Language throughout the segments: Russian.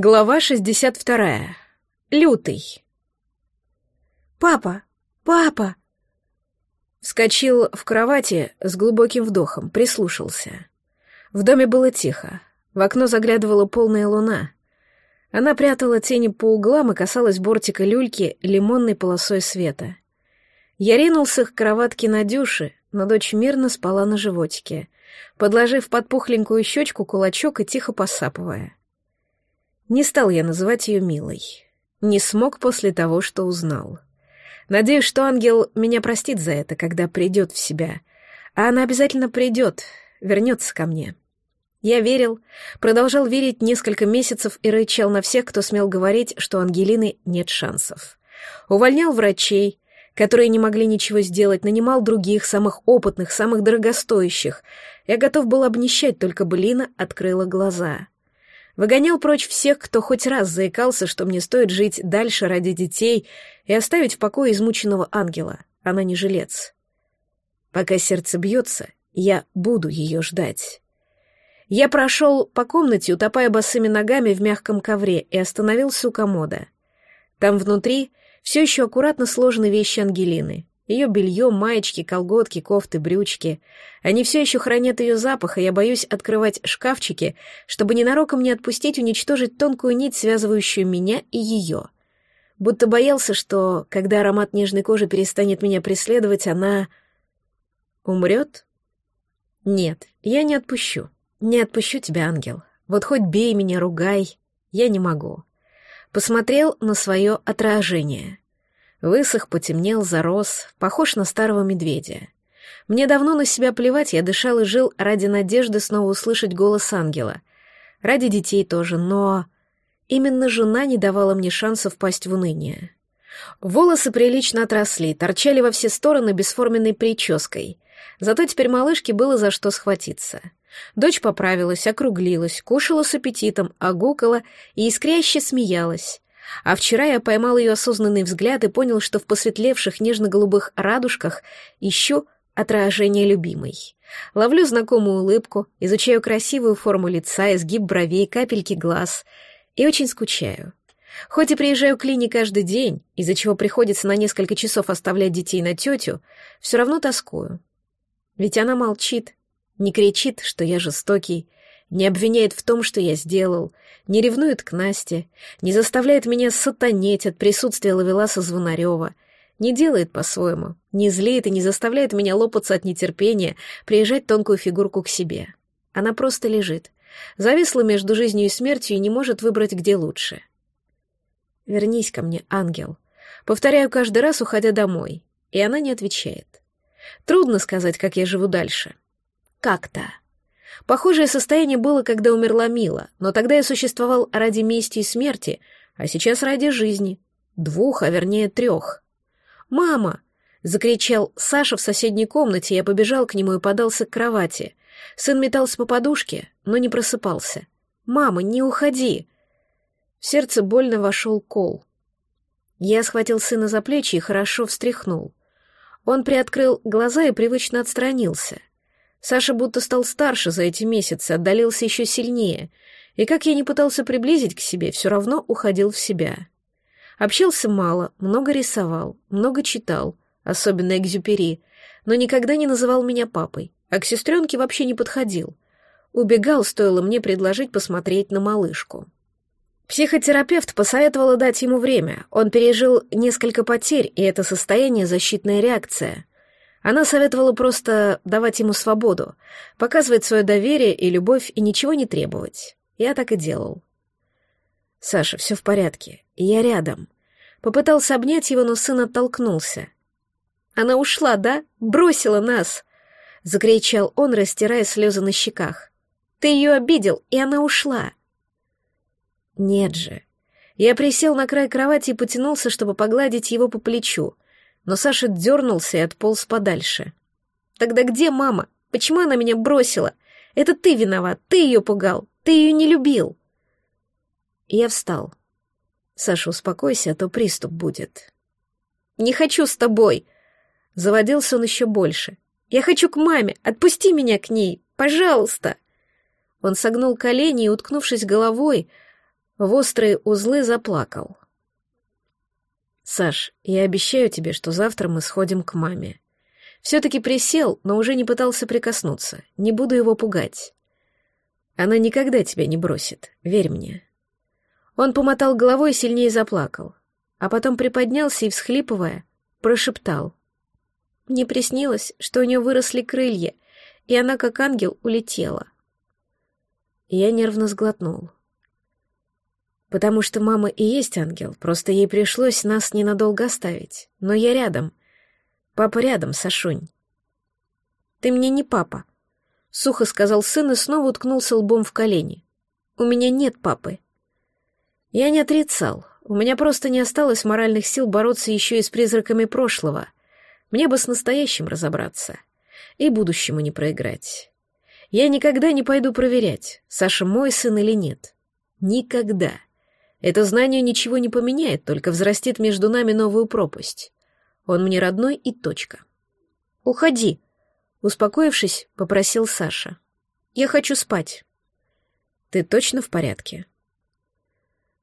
Глава 62. Лютый. «Папа! Папа!» Вскочил в кровати с глубоким вдохом, прислушался. В доме было тихо. В окно заглядывала полная луна. Она прятала тени по углам и касалась бортика люльки лимонной полосой света. Я ринулся к кроватке Надюши, но дочь мирно спала на животике, подложив под пухленькую щечку кулачок и тихо посапывая. Не стал я называть ее милой. Не смог после того, что узнал. Надеюсь, что ангел меня простит за это, когда придет в себя. А она обязательно придет, вернется ко мне. Я верил, продолжал верить несколько месяцев и рычал на всех, кто смел говорить, что Ангелины нет шансов. Увольнял врачей, которые не могли ничего сделать, нанимал других, самых опытных, самых дорогостоящих. Я готов был обнищать, только бы Лина открыла глаза. Выгонял прочь всех, кто хоть раз заикался, что мне стоит жить дальше ради детей и оставить в покое измученного ангела. Она не жилец. Пока сердце бьется, я буду ее ждать. Я прошел по комнате, утопая босыми ногами в мягком ковре, и остановился у комода. Там внутри все еще аккуратно сложены вещи Ангелины. Ее белье, маечки, колготки, кофты, брючки. Они все еще хранят ее запах, и я боюсь открывать шкафчики, чтобы ненароком не отпустить уничтожить тонкую нить, связывающую меня и ее. Будто боялся, что, когда аромат нежной кожи перестанет меня преследовать, она... умрет? Нет, я не отпущу. Не отпущу тебя, ангел. Вот хоть бей меня, ругай. Я не могу. Посмотрел на свое отражение — Высох, потемнел, зарос, похож на старого медведя. Мне давно на себя плевать, я дышал и жил ради надежды снова услышать голос ангела. Ради детей тоже, но... Именно жена не давала мне шанса впасть в уныние. Волосы прилично отросли, торчали во все стороны бесформенной прической. Зато теперь малышке было за что схватиться. Дочь поправилась, округлилась, кушала с аппетитом, огукала и искряще смеялась. А вчера я поймал ее осознанный взгляд и понял, что в посветлевших нежно-голубых радужках ищу отражение любимой. Ловлю знакомую улыбку, изучаю красивую форму лица, изгиб бровей, капельки глаз и очень скучаю. Хоть и приезжаю к Лине каждый день, из-за чего приходится на несколько часов оставлять детей на тетю, все равно тоскую. Ведь она молчит, не кричит, что я жестокий, не обвиняет в том, что я сделал, не ревнует к Насте, не заставляет меня сатанеть от присутствия Лавеласа Звонарева, не делает по-своему, не злеет и не заставляет меня лопаться от нетерпения, приезжать тонкую фигурку к себе. Она просто лежит, зависла между жизнью и смертью и не может выбрать, где лучше. «Вернись ко мне, ангел», повторяю каждый раз, уходя домой, и она не отвечает. Трудно сказать, как я живу дальше. Как-то. Похожее состояние было, когда умерла Мила, но тогда я существовал ради мести и смерти, а сейчас ради жизни. Двух, а вернее трех. «Мама!» — закричал Саша в соседней комнате, я побежал к нему и подался к кровати. Сын метался по подушке, но не просыпался. «Мама, не уходи!» В сердце больно вошел кол. Я схватил сына за плечи и хорошо встряхнул. Он приоткрыл глаза и привычно отстранился. Саша будто стал старше за эти месяцы, отдалился еще сильнее, и как я не пытался приблизить к себе, все равно уходил в себя. Общался мало, много рисовал, много читал, особенно экзюпери, но никогда не называл меня папой, а к сестренке вообще не подходил. Убегал, стоило мне предложить посмотреть на малышку. Психотерапевт посоветовала дать ему время. Он пережил несколько потерь, и это состояние — защитная реакция. Она советовала просто давать ему свободу, показывать свое доверие и любовь и ничего не требовать. Я так и делал. «Саша, все в порядке. Я рядом». Попытался обнять его, но сын оттолкнулся. «Она ушла, да? Бросила нас!» — закричал он, растирая слезы на щеках. «Ты ее обидел, и она ушла!» «Нет же!» Я присел на край кровати и потянулся, чтобы погладить его по плечу — но Саша дернулся и отполз подальше. «Тогда где мама? Почему она меня бросила? Это ты виноват, ты ее пугал, ты ее не любил!» Я встал. «Саша, успокойся, а то приступ будет». «Не хочу с тобой!» Заводился он еще больше. «Я хочу к маме! Отпусти меня к ней! Пожалуйста!» Он согнул колени и, уткнувшись головой, в острые узлы заплакал. «Саш, я обещаю тебе, что завтра мы сходим к маме. Все-таки присел, но уже не пытался прикоснуться. Не буду его пугать. Она никогда тебя не бросит, верь мне». Он помотал головой и сильнее заплакал, а потом приподнялся и, всхлипывая, прошептал. Мне приснилось, что у нее выросли крылья, и она, как ангел, улетела. Я нервно сглотнул. Потому что мама и есть ангел, просто ей пришлось нас ненадолго оставить. Но я рядом. Папа рядом, Сашунь. Ты мне не папа, — сухо сказал сын и снова уткнулся лбом в колени. У меня нет папы. Я не отрицал. У меня просто не осталось моральных сил бороться еще и с призраками прошлого. Мне бы с настоящим разобраться. И будущему не проиграть. Я никогда не пойду проверять, Саша мой сын или нет. Никогда. Это знание ничего не поменяет, только взрастит между нами новую пропасть. Он мне родной и точка. «Уходи», — успокоившись, попросил Саша. «Я хочу спать». «Ты точно в порядке?»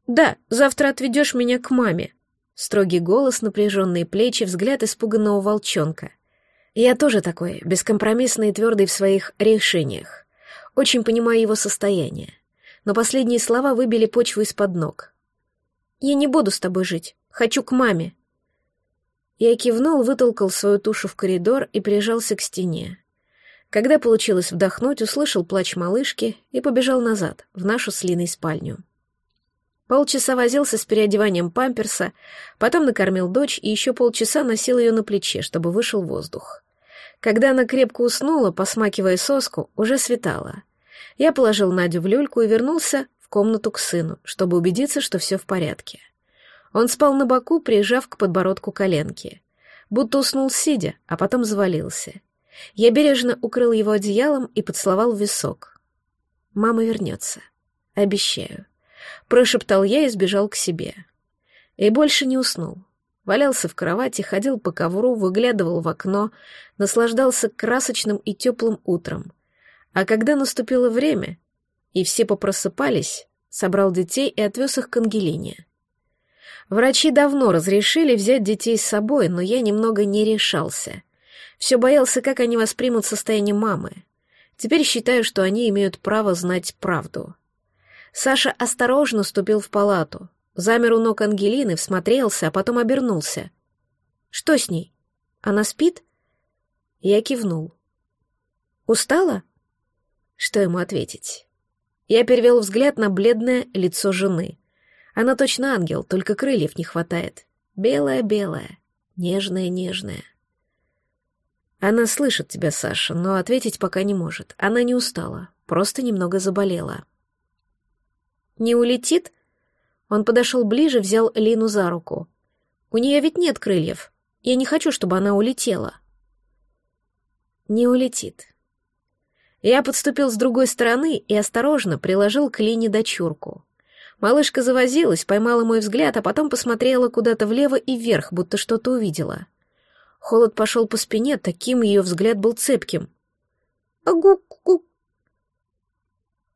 «Да, завтра отведешь меня к маме». Строгий голос, напряженные плечи, взгляд испуганного волчонка. Я тоже такой, бескомпромиссный и твердый в своих решениях. Очень понимаю его состояние. Но последние слова выбили почву из-под ног. «Я не буду с тобой жить. Хочу к маме». Я кивнул, вытолкал свою тушу в коридор и прижался к стене. Когда получилось вдохнуть, услышал плач малышки и побежал назад, в нашу с спальню. Полчаса возился с переодеванием памперса, потом накормил дочь и еще полчаса носил ее на плече, чтобы вышел воздух. Когда она крепко уснула, посмакивая соску, уже светало. Я положил Надю в люльку и вернулся в комнату к сыну, чтобы убедиться, что все в порядке. Он спал на боку, прижав к подбородку коленки. Будто уснул сидя, а потом завалился. Я бережно укрыл его одеялом и поцеловал в висок. «Мама вернется. Обещаю» прошептал я и сбежал к себе. И больше не уснул. Валялся в кровати, ходил по ковру, выглядывал в окно, наслаждался красочным и теплым утром. А когда наступило время, и все попросыпались, собрал детей и отвез их к Ангелине. Врачи давно разрешили взять детей с собой, но я немного не решался. Все боялся, как они воспримут состояние мамы. Теперь считаю, что они имеют право знать правду. Саша осторожно ступил в палату, замер у ног Ангелины, всмотрелся, а потом обернулся. «Что с ней? Она спит?» Я кивнул. «Устала?» Что ему ответить? Я перевел взгляд на бледное лицо жены. Она точно ангел, только крыльев не хватает. Белая-белая, нежная-нежная. Она слышит тебя, Саша, но ответить пока не может. Она не устала, просто немного заболела. Не улетит? Он подошел ближе, взял Лину за руку. У нее ведь нет крыльев. Я не хочу, чтобы она улетела. Не улетит. Я подступил с другой стороны и осторожно приложил к Лине дочурку. Малышка завозилась, поймала мой взгляд, а потом посмотрела куда-то влево и вверх, будто что-то увидела. Холод пошел по спине, таким ее взгляд был цепким. «Агу-ку!»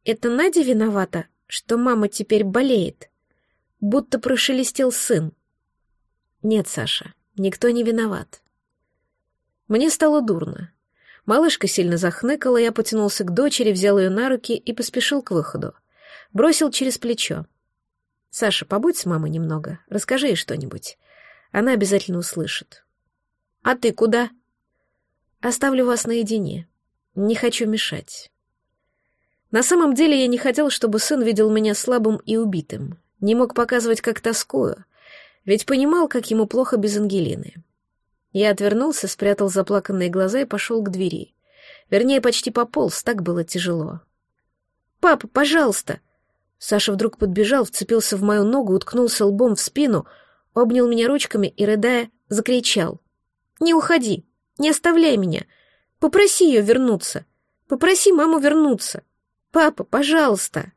«Это Надя виновата?» что мама теперь болеет. Будто прошелестел сын. Нет, Саша, никто не виноват. Мне стало дурно. Малышка сильно захныкала, я потянулся к дочери, взял ее на руки и поспешил к выходу. Бросил через плечо. «Саша, побудь с мамой немного, расскажи ей что-нибудь. Она обязательно услышит». «А ты куда?» «Оставлю вас наедине. Не хочу мешать». На самом деле я не хотел, чтобы сын видел меня слабым и убитым. Не мог показывать, как тоскую, ведь понимал, как ему плохо без Ангелины. Я отвернулся, спрятал заплаканные глаза и пошел к двери. Вернее, почти пополз, так было тяжело. «Папа, пожалуйста!» Саша вдруг подбежал, вцепился в мою ногу, уткнулся лбом в спину, обнял меня ручками и, рыдая, закричал. «Не уходи! Не оставляй меня! Попроси ее вернуться! Попроси маму вернуться!» «Папа, пожалуйста!»